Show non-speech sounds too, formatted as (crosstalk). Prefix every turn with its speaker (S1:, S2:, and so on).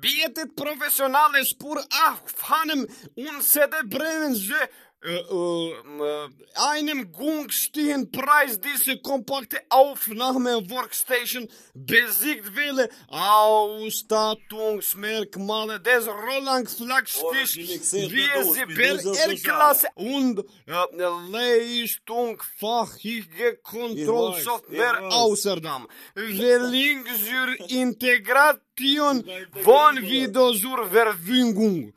S1: Bjetit profesionale spur ah fanëm, unë se dhe brevën zë, einem Gung stehen Preis diese kompakte Aufnahme Workstation besiegt Wille Ausstattungsmerkmale des Roland Flagstich wie sie per R-Klasse und äh, Leistung fachige Kontrollsoftware außerdem Verlink zur (laughs) Integration von Video zur Verfügung